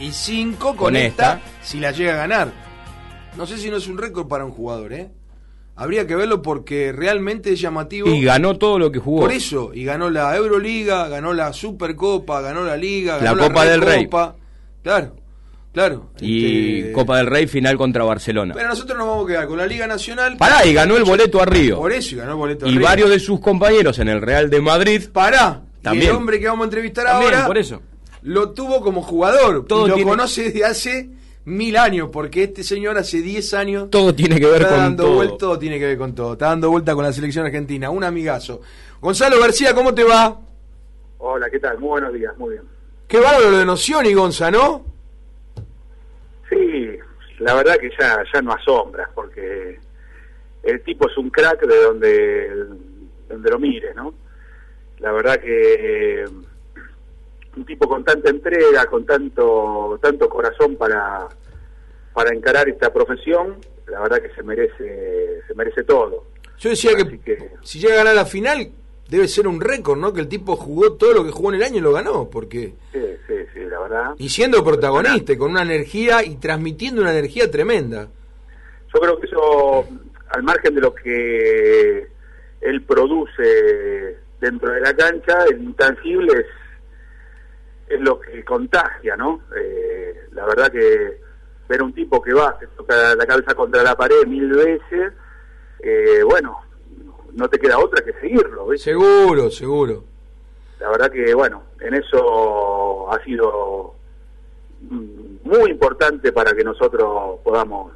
Y cinco con, Con esta, esta. si la llega a ganar. No sé si no es un récord para un jugador, ¿eh? Habría que verlo porque realmente es llamativo. Y ganó todo lo que jugó. Por eso, y ganó la Euroliga, ganó la Supercopa, ganó la Liga, La ganó Copa del Rey. Claro, claro. Y este, Copa del Rey final contra Barcelona. Pero nosotros nos vamos a quedar con la Liga Nacional. Pará, y ganó el boleto a Río. Por eso, y ganó el boleto Y arriba. varios de sus compañeros en el Real de Madrid. Pará. Y También. el hombre que vamos a entrevistar También, ahora por eso. Lo tuvo como jugador. Todo y lo tiene- conoce desde hace mil años, porque este señor hace 10 años Todo tiene que ver está con dando todo. vuelta, todo tiene que ver con todo. Está dando vuelta con la selección argentina. Un amigazo. Gonzalo García, ¿cómo te va? Hola, ¿qué tal? Muy buenos días, muy bien. Qué bárbaro lo de Noción y Gonza, ¿no? Sí, la verdad que ya, ya no asombras, porque el tipo es un crack de donde, donde lo mire, ¿no? La verdad que eh, un tipo con tanta entrega, con tanto, tanto corazón para, para encarar esta profesión, la verdad que se merece, se merece todo. Yo decía que, si llega a ganar la final, debe ser un récord, ¿no? Que el tipo jugó todo lo que jugó en el año y lo ganó, porque... Sí, sí, sí, la verdad. Y siendo protagonista, con una energía y transmitiendo una energía tremenda. Yo creo que eso, al margen de lo que él produce dentro de la cancha, el intangible es, es lo que contagia, ¿no? Eh, la verdad que ver un tipo que va, se toca la cabeza contra la pared mil veces, eh, bueno, no te queda otra que seguirlo, ¿ves? Seguro, seguro. La verdad que, bueno, en eso ha sido muy importante para que nosotros podamos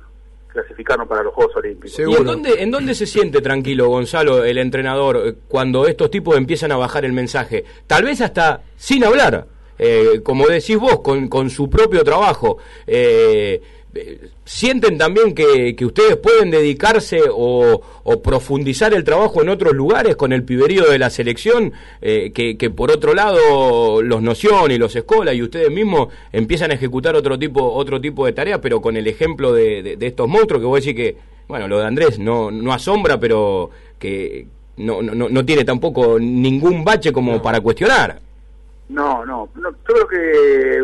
clasificarnos para los Juegos Olímpicos. ¿Y Seguro. en dónde, en dónde se siente tranquilo, Gonzalo, el entrenador, cuando estos tipos empiezan a bajar el mensaje? Tal vez hasta sin hablar, eh, como decís vos, con, con su propio trabajo. Eh, ¿Sienten también que, que ustedes pueden dedicarse o, o profundizar el trabajo en otros lugares con el piberío de la selección? Eh, que, que por otro lado los Noción y los Escola y ustedes mismos empiezan a ejecutar otro tipo, otro tipo de tareas, pero con el ejemplo de, de- de estos monstruos que vos decís que, bueno, lo de Andrés no, no asombra, pero que no, no, no tiene tampoco ningún bache como para cuestionar. No, no, no, yo creo que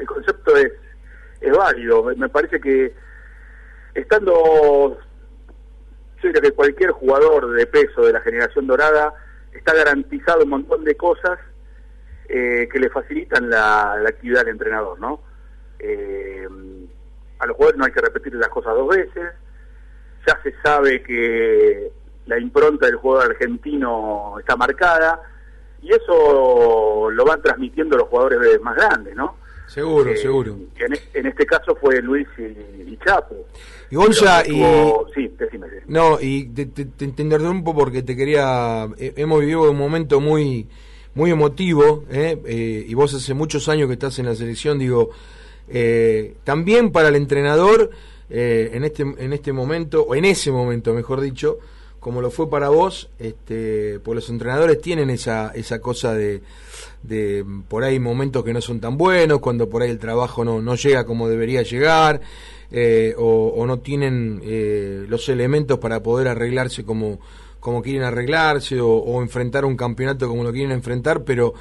el concepto es, es válido. Me- parece que estando, yo creo que cualquier jugador de peso de la generación dorada está garantizado un montón de cosas eh, que le facilitan la, la actividad del entrenador, ¿no? Eh, a los jugadores no hay que repetir las cosas dos veces, ya se sabe que la impronta del jugador argentino está marcada y eso lo van transmitiendo los jugadores más grandes, ¿no? Seguro, Eh, seguro. En, e- en este caso fue Luis y, y Chapo. Y Gonza, y... Sí, decime. decime. No, y te, te, te- te interrumpo porque te quería... hemos vivido un momento muy muy emotivo, ¿eh? Eh, y vos hace muchos años que estás en la selección, digo, eh, también para el entrenador, eh, en, este, en este momento, o en ese momento, mejor dicho, como lo fue para vos, este, pues los entrenadores tienen esa, esa cosa de, de por ahí momentos que no son tan buenos, cuando por ahí el trabajo no, no llega como debería llegar, eh, o, no tienen eh, los elementos para poder arreglarse como, como quieren arreglarse, o, o enfrentar un campeonato como lo quieren enfrentar, pero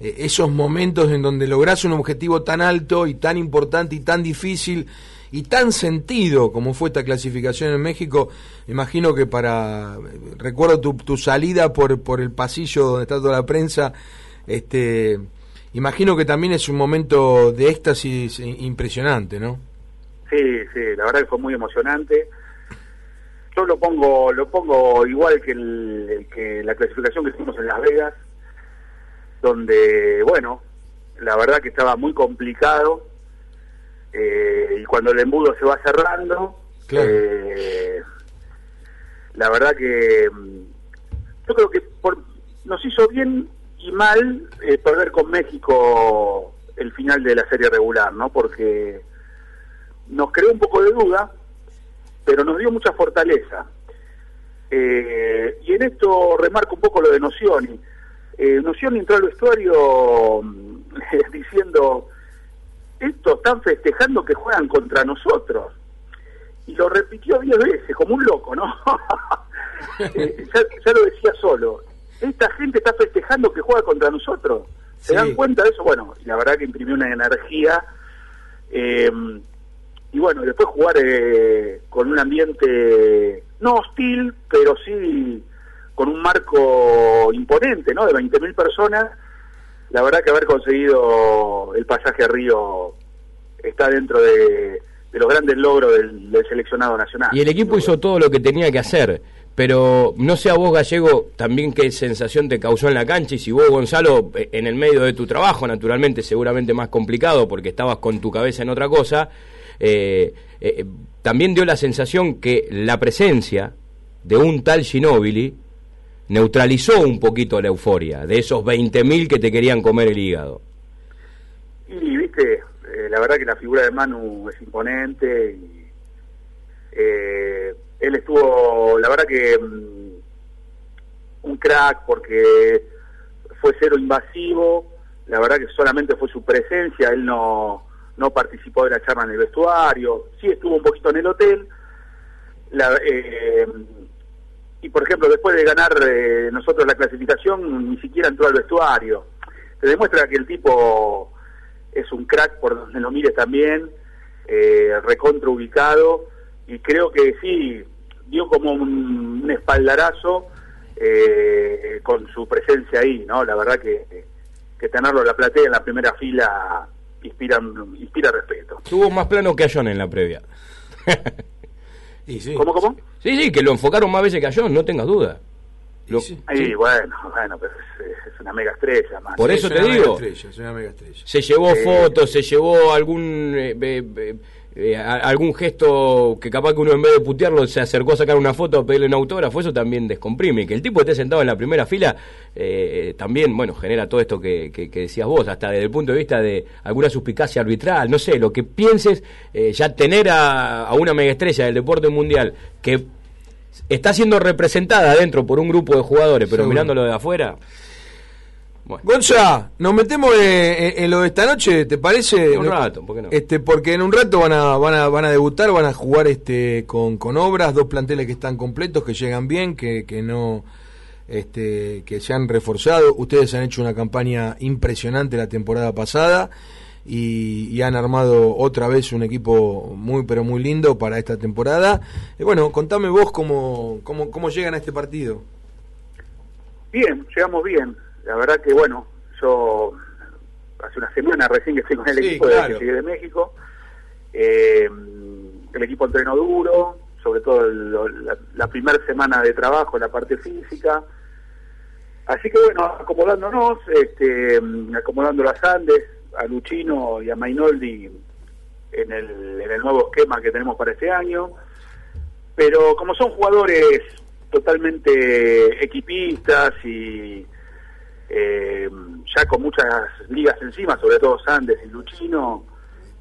eh, esos momentos en donde lográs un objetivo tan alto y tan importante y tan difícil y tan sentido como fue esta clasificación en México, imagino que para recuerdo tu, tu salida por, por el pasillo donde está toda la prensa, este imagino que también es un momento de éxtasis impresionante, ¿no? Sí, sí, la verdad que fue muy emocionante. Yo lo pongo, lo pongo igual que, el que la clasificación que hicimos en Las Vegas, donde, bueno, la verdad que estaba muy complicado eh, y cuando el embudo se va cerrando, Claro. eh, la verdad que mm, yo creo que por, nos hizo bien y mal eh, perder con México el final de la serie regular, ¿no? Porque nos creó un poco de duda, pero nos dio mucha fortaleza. Eh, y en esto remarco un poco lo de Nocioni. Eh, Nocioni entró al vestuario mm, diciendo, estos están festejando que juegan contra nosotros. Y lo repitió diez veces, como un loco, ¿no? Eh, ya, ya lo decía solo. Esta gente está festejando que juega contra nosotros. ¿Se Sí. dan cuenta de eso? Bueno, la verdad que imprimió una energía Eh, y bueno, después jugar eh, con un ambiente no hostil, pero sí con un marco imponente, ¿no? De 20.000 personas. La verdad que haber conseguido el pasaje a Río está dentro de, los grandes logros del, del seleccionado nacional. Y el equipo hizo todo lo que tenía que hacer. Pero no sé a vos, Gallego, también qué sensación te causó en la cancha y si vos, Gonzalo, eh, en el medio de tu trabajo, naturalmente seguramente más complicado porque estabas con tu cabeza en otra cosa, eh, eh, también dio la sensación que la presencia de un tal Ginóbili neutralizó un poquito la euforia de esos 20.000 que te querían comer el hígado. Y, viste, eh, la verdad que la figura de Manu es imponente y eh, él estuvo, la verdad que mm, un crack porque fue cero invasivo, la verdad que solamente fue su presencia, él no, no participó de la charla en el vestuario, sí estuvo un poquito en el hotel, la, eh, y por ejemplo después de ganar eh, nosotros la clasificación ni siquiera entró al vestuario, te demuestra que el tipo es un crack por donde lo mires también, eh, recontra ubicado, y creo que sí, dio como un, espaldarazo eh, con su presencia ahí, ¿no? La verdad que, que tenerlo en la platea en la primera fila inspira, inspira respeto. Tuvo más plano que Ayón en la previa. Sí. ¿Cómo, cómo? Sí, sí, que lo enfocaron más veces que Ayón, no tengas duda. Y Lo- sí. Bueno, bueno, pero es, es una mega estrella, más. Por Es eso una te mega digo. estrella, es una mega estrella. Se llevó fotos, se llevó algún eh, eh, eh, eh, a- algún gesto que capaz que uno en vez de putearlo se acercó a sacar una foto a pedirle un autógrafo, eso también descomprime. Que el tipo esté sentado en la primera fila eh, también, bueno, genera todo esto que, que- que decías vos, hasta desde el punto de vista de alguna suspicacia arbitral, no sé, lo que pienses, eh, ya tener a, a una mega estrella del deporte mundial que está siendo representada adentro por un grupo de jugadores, pero Seguro. mirándolo de afuera. Bueno. Gonza, nos metemos en, en- en lo de esta noche, ¿te parece? Un No- rato, ¿por qué no? Este, porque en un rato van a, van a, van a debutar, van a jugar este con, con obras, dos planteles que están completos, que llegan bien, que, que no este, que se han reforzado. Ustedes han hecho una campaña impresionante la temporada pasada y, y han armado otra vez un equipo muy pero muy lindo para esta temporada. Y bueno, contame vos cómo, cómo, cómo llegan a este partido. Bien, llegamos bien. La verdad que, bueno, yo hace una semana recién que estoy con el Sí, equipo claro. que llegué de México. Eh, el equipo entrenó duro, sobre todo el- la, la primera semana de trabajo en la parte física. Así que bueno, acomodándonos, este, acomodando las Andes, a Luchino y a Mainoldi en el, en el nuevo esquema que tenemos para este año. Pero como son jugadores totalmente equipistas y eh, ya con muchas ligas encima, sobre todo Sandes y Luchino,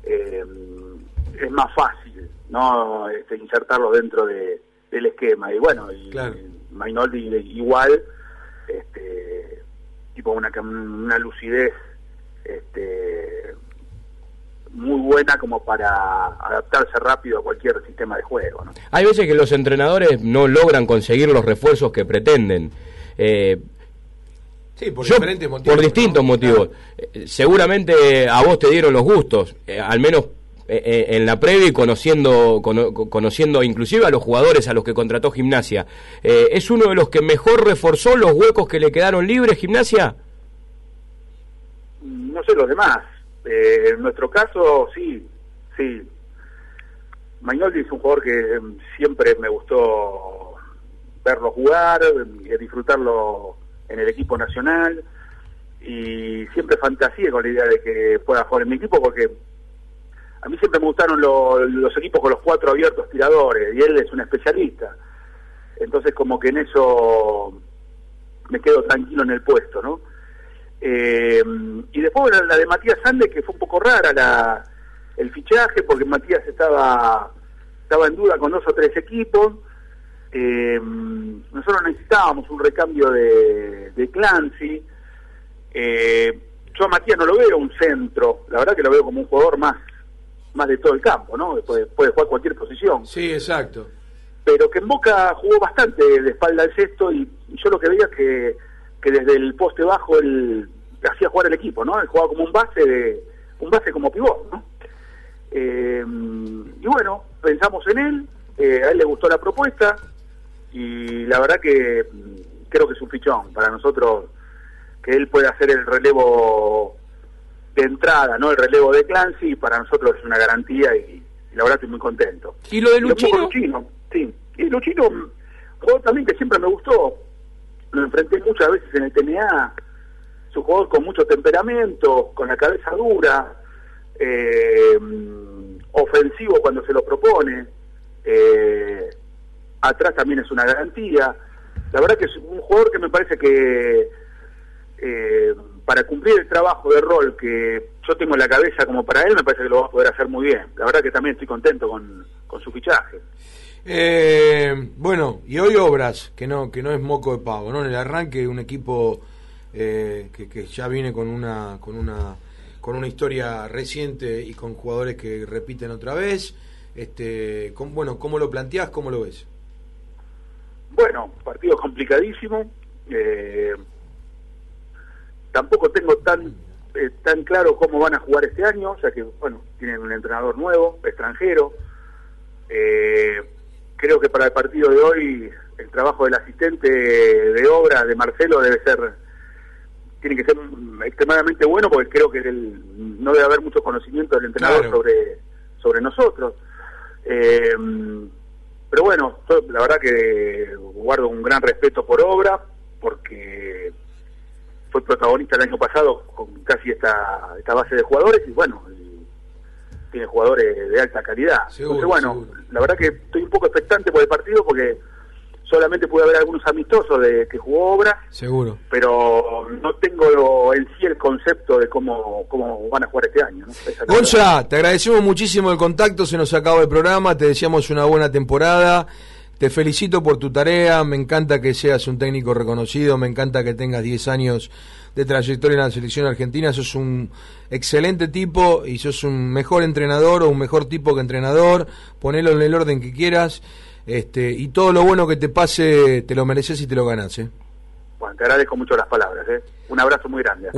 eh, es más fácil no este, insertarlos dentro de, del esquema. Y bueno, y, Claro. Mainoldi igual, este, tipo una, una lucidez este, muy buena como para adaptarse rápido a cualquier sistema de juego. ¿no? Hay veces que los entrenadores no logran conseguir los refuerzos que pretenden. Eh, Sí, por yo, diferentes motivos. por distintos ¿no? motivos. Eh, seguramente a vos te dieron los gustos, eh, al menos eh, en la previa y conociendo, cono- conociendo inclusive a los jugadores a los que contrató Gimnasia. Eh, ¿Es uno de los que mejor reforzó los huecos que le quedaron libres Gimnasia? no sé los demás. Eh, en nuestro caso, sí, sí. Magnoldi es un jugador que eh, siempre me gustó verlo jugar, disfrutarlo en el equipo nacional y siempre fantasía con la idea de que pueda jugar en mi equipo porque a mí siempre me gustaron lo- los equipos con los cuatro abiertos tiradores y él es un especialista. Entonces como que en eso me quedo tranquilo en el puesto, ¿no? Eh, y después la de Matías Sandes, que fue un poco rara la, el fichaje, porque Matías estaba, estaba en duda con dos o tres equipos. Eh, nosotros necesitábamos un recambio de, de Clancy. Eh, yo a Matías no lo veo un centro, la verdad que lo veo como un jugador más, más de todo el campo, ¿no? Puede, puede jugar cualquier posición Sí, exacto. pero que en Boca jugó bastante de espalda al cesto y yo lo que veía es que, que desde el poste bajo él hacía jugar el equipo, ¿no? Él jugaba como un base de un base como pivot, ¿no? Eh, y bueno, pensamos en él, eh, a él le gustó la propuesta y la verdad que mm, creo que es un fichón para nosotros que él pueda hacer el relevo de entrada, no el relevo de Clancy, para nosotros es una garantía y, la verdad estoy muy contento. ¿Y lo de Luchino? sí. Y Luchino, jugador también que siempre me gustó, lo enfrenté muchas veces en el TNA, es un jugador con mucho temperamento, con la cabeza dura, eh, ofensivo cuando se lo propone, eh, atrás también es una garantía. La verdad que es un jugador que me parece que eh, para cumplir el trabajo de rol que yo tengo en la cabeza como para él, me parece que lo va a poder hacer muy bien. La verdad que también estoy contento con, con su fichaje. Eh, bueno, y hoy Obras, que no que no es moco de pavo, ¿no? En el arranque un equipo eh, que, que, ya viene con una con una con una historia reciente y con jugadores que repiten otra vez. Este, bueno, ¿cómo lo planteás? ¿Cómo lo ves? Bueno, partido complicadísimo. Eh, tampoco tengo tan eh, tan claro cómo van a jugar este año, ya que bueno tienen un entrenador nuevo, extranjero. Eh, creo que para el partido de hoy el trabajo del asistente de obra de Marcelo debe ser tiene que ser extremadamente bueno porque creo que no debe haber mucho conocimiento del entrenador sobre sobre nosotros eh, pero bueno la verdad que guardo un gran respeto por obra porque fue protagonista el año pasado con casi esta esta base de jugadores y bueno tiene jugadores de alta calidad. Entonces, bueno, la verdad que estoy un poco expectante por el partido porque solamente pude haber algunos amistosos de que jugó obra. Seguro. Pero no tengo en sí el concepto de cómo, cómo van a jugar este año. Gonza, te agradecemos muchísimo el contacto, se nos acabó el programa, te deseamos una buena temporada. Te felicito por tu tarea, me encanta que seas un técnico reconocido, me encanta que tengas 10 años de trayectoria en la selección argentina, sos un excelente tipo y sos un mejor entrenador o un mejor tipo que entrenador, ponelo en el orden que quieras, este, y todo lo bueno que te pase te lo mereces y te lo ganas. ¿eh? Bueno, te agradezco mucho las palabras, ¿eh? un abrazo muy grande.